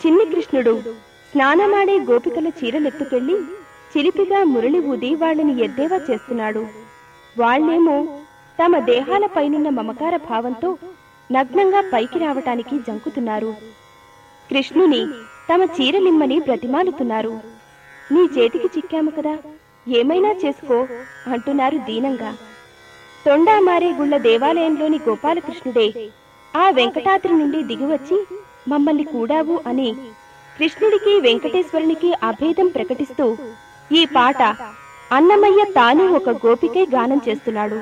చిన్ని కృష్ణుడు స్నానమాడే గోపికల చీరలెత్తుకెళ్ళి చిలిపిగా మురళి ఊది వాళ్ళని ఎద్దేవా చేస్తున్నాడు. వాళ్ళేమో తమ దేహాలపైనున్న మమకార భావంతో నగ్నంగా పైకి రావటానికి జంకుతున్నారు. కృష్ణుని తమ చీరలిమ్మని బ్రతిమాలుతున్నారు. నీ చేతికి చిక్కాము కదా ఏమైనా చేసుకో అంటున్నారు దీనంగా. తొండామారేగుళ్ళ దేవాలయంలోని గోపాలకృష్ణుడే ఆ వెంకటాద్రి నుండి దిగివచ్చి మమ్మల్ని కూడావు అని కృష్ణుడికి వెంకటేశ్వరునికి అభేదం ప్రకటిస్తూ ఈ పాట అన్నమయ్య తాను ఒక గోపికే గానం చేస్తున్నాడు.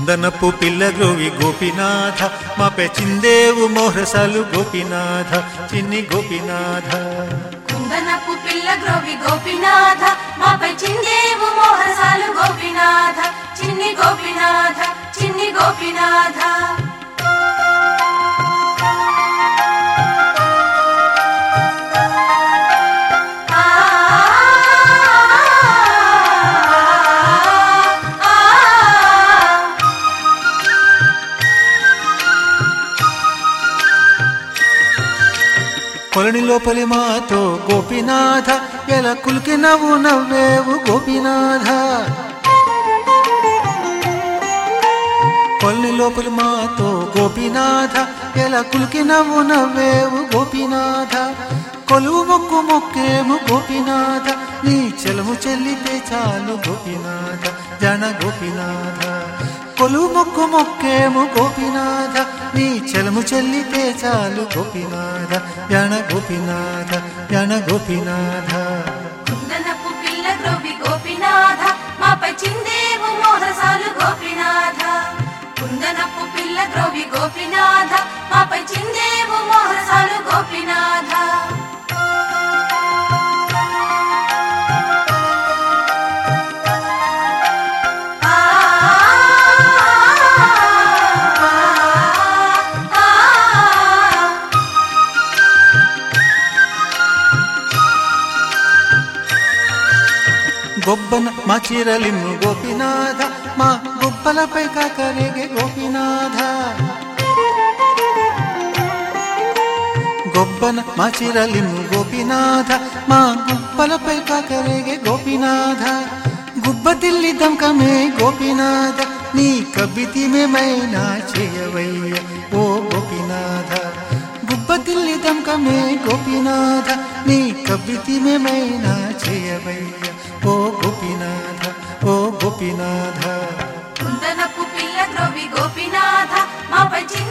చందనపు పిల్లగ్రోవి గోపినాథ. మా పెచిందేవు మోహరసాలు గోపినాథ. చిన్ని గోపినాథ. కుందనపు పిల్లగ్రోవి గోపినాథ. మా పెచిందేవు మోహసాలు గోపినాథ. చిన్ని గోపినాథ చిన్ని గోపినాథ. కొలని లోపలి మాతో గోపినాథ ఎలా కులికి నవ్వు నవ్వేవు గోపినాథ? కొలని లోపలి మాతో గోపినాథ ఎలా కులికి నవ్వు నవ్వేవు గోపినాథ? కొలువు మొక్కు మొక్కేము గోపినాథ? నీ చెలము చెల్లితే చాలు గోపినాథ జన గోపినాథ. కొలు మొక్కు మొక్కేము గోపినాథ. నీ చెలము చెల్లితే చాలు గోపినాథ. యణ గోపినాథ యణ గోపినాథ. గోపినాథ. మాపై చిందేవు మోహసాలు గోపినాథ. కుందనపు పిల్ల ద్రోవి గోపినాథ. మాపై చిందే గొబ్బన మా చీరలిమ్ము గోపినాథ మా గొప్పలపై కాకరేగే గోపినాథ. గొప్పన మా చీరలిమ్ము గోపినాథ మా గుప్పలపై కాకరేగే గోపినాథ. గుబ్బ తిల్లి దంకమే గోపినాథ నీ కబ్బితి మేమైనా చేయవయ్య ఓ గోపినాథ. గుబ్బ తిల్లి దంకమే గోపినాథ నీ కబ్బితి మేమైనా చేయవయ్య ఓ గోపినాథ ఓ గోపినాథ కుందనపు పిల్ల గ్రోవి గోపినాథ మాపై చిందేవు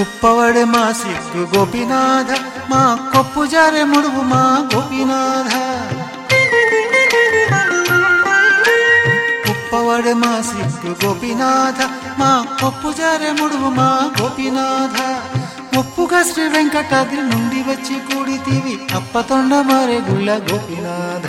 కుప్పవడే మా సిగ్గు గోపినాథ మా కొప్పు జారే ముడుగు మా గోపినాథ. కుప్పవడే మా సిగ్గు గోపినాథ మా కొప్పు జారే ముడుగు మా గోపినాథ. ఒప్పుగా శ్రీ వెంకటాద్రి నుండి వచ్చి కూడితివి అప్పతొండ మారే గుళ్ళ గోపినాథ.